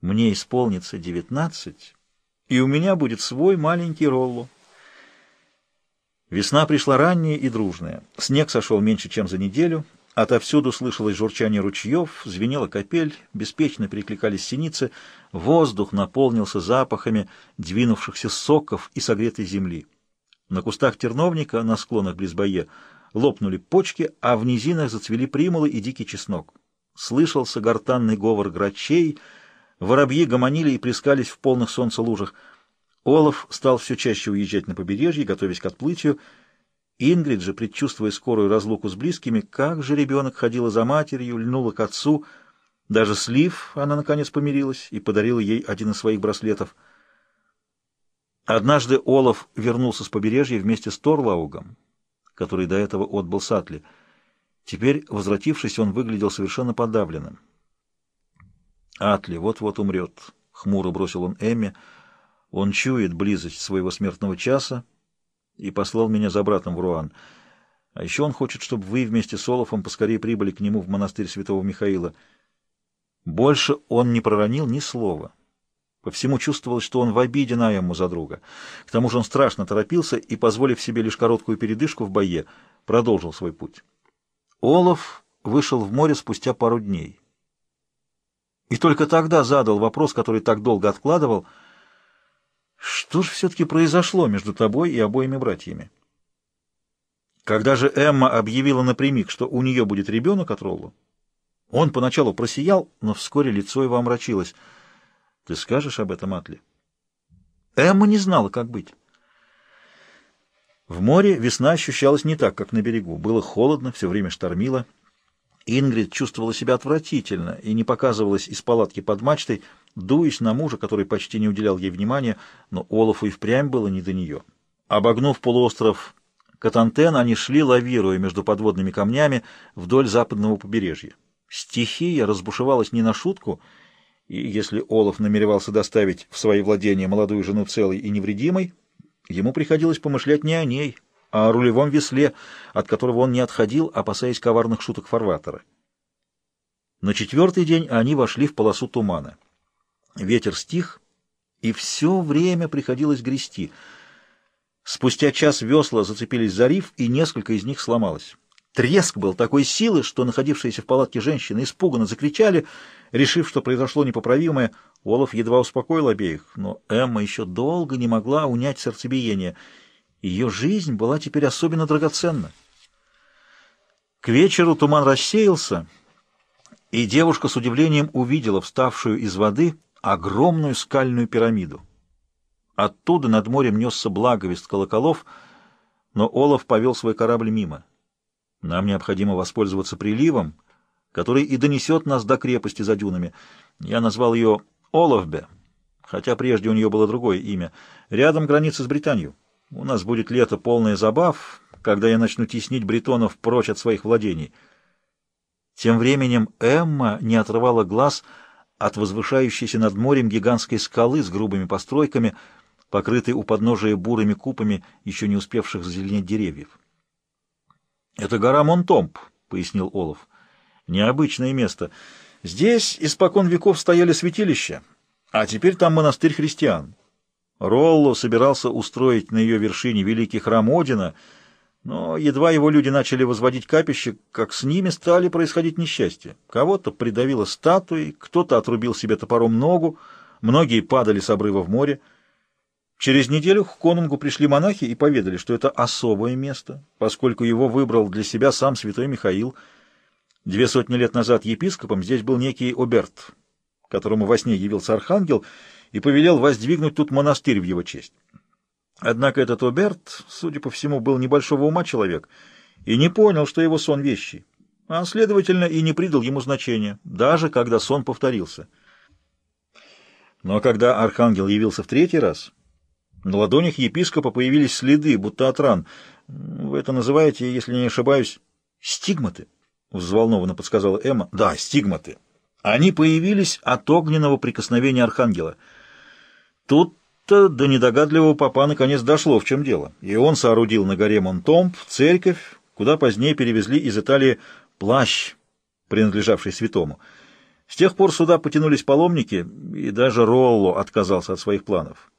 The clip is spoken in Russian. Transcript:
Мне исполнится девятнадцать, и у меня будет свой маленький Ролло. Весна пришла ранняя и дружная. Снег сошел меньше, чем за неделю. Отовсюду слышалось журчание ручьев, звенела капель, беспечно перекликались синицы. Воздух наполнился запахами двинувшихся соков и согретой земли. На кустах терновника на склонах близ лопнули почки, а в низинах зацвели примулы и дикий чеснок. Слышался гортанный говор грачей, воробьи гомонили и плескались в полных солнца лужах. Олаф стал все чаще уезжать на побережье, готовясь к отплытию. Ингрид же, предчувствуя скорую разлуку с близкими, как же ребенок ходила за матерью, льнула к отцу. Даже слив она, наконец, помирилась и подарила ей один из своих браслетов. Однажды Олаф вернулся с побережья вместе с Торлаугом, который до этого отбыл Сатли. Теперь, возвратившись, он выглядел совершенно подавленным. «Атли вот-вот умрет», — хмуро бросил он Эмме, — он чует близость своего смертного часа и послал меня за братом в Руан. А еще он хочет, чтобы вы вместе с Олафом поскорее прибыли к нему в монастырь святого Михаила. Больше он не проронил ни слова. По всему чувствовалось, что он в обиде на ему за друга. К тому же он страшно торопился и, позволив себе лишь короткую передышку в бое, продолжил свой путь. Олаф вышел в море спустя пару дней. И только тогда задал вопрос, который так долго откладывал — что же все-таки произошло между тобой и обоими братьями? Когда же Эмма объявила напрямик, что у нее будет ребенок от Роллу, он поначалу просиял, но вскоре лицо его омрачилось. Ты скажешь об этом, Атли? Эмма не знала, как быть. В море весна ощущалась не так, как на берегу. Было холодно, все время штормило. Ингрид чувствовала себя отвратительно и не показывалась из палатки под мачтой, дуясь на мужа, который почти не уделял ей внимания, но Олафу и впрямь было не до нее. Обогнув полуостров Катантен, они шли, лавируя между подводными камнями вдоль западного побережья. Стихия разбушевалась не на шутку, и если Олаф намеревался доставить в свои владения молодую жену целой и невредимой, ему приходилось помышлять не о ней, о рулевом весле, от которого он не отходил, опасаясь коварных шуток фарватера. На четвертый день они вошли в полосу тумана. Ветер стих, и все время приходилось грести. Спустя час весла зацепились за риф, и несколько из них сломалось. Треск был такой силы, что находившиеся в палатке женщины испуганно закричали, решив, что произошло непоправимое. Олаф едва успокоил обеих, но Эмма еще долго не могла унять сердцебиение. Ее жизнь была теперь особенно драгоценна. К вечеру туман рассеялся, и девушка с удивлением увидела вставшую из воды огромную скальную пирамиду. Оттуда над морем несся благовест колоколов, но Олаф повел свой корабль мимо. Нам необходимо воспользоваться приливом, который и донесет нас до крепости за дюнами. Я назвал ее Олафбе, хотя прежде у нее было другое имя. Рядом граница с Британией. У нас будет лето полное забав, когда я начну теснить бретонов прочь от своих владений. Тем временем Эмма не отрывала глаз от возвышающейся над морем гигантской скалы с грубыми постройками, покрытой у подножия бурыми купами еще не успевших зазеленеть деревьев. «Это гора Монтомп», — пояснил Олаф. «Необычное место. Здесь испокон веков стояли святилища, а теперь там монастырь христиан. Ролло собирался устроить на ее вершине великий храм Одина — но едва его люди начали возводить капище, как с ними стали происходить несчастья. Кого-то придавило статуей, кто-то отрубил себе топором ногу, многие падали с обрыва в море. Через неделю к конунгу пришли монахи и поведали, что это особое место, поскольку его выбрал для себя сам святой Михаил. Две сотни лет назад епископом здесь был некий Оберт, которому во сне явился архангел и повелел воздвигнуть тут монастырь в его честь. Однако этот Оберт, судя по всему, был небольшого ума человек и не понял, что его сон вещий, а, следовательно, и не придал ему значения, даже когда сон повторился. Но когда архангел явился в третий раз, на ладонях епископа появились следы, будто от ран. Вы это называете, если не ошибаюсь, стигматы, — взволнованно подсказала Эмма. Да, стигматы. Они появились от огненного прикосновения архангела. Тут то до недогадливого папа наконец дошло, в чем дело, и он соорудил на горе Монтомп церковь, куда позднее перевезли из Италии плащ, принадлежавший святому. С тех пор сюда потянулись паломники, и даже Ролло отказался от своих планов.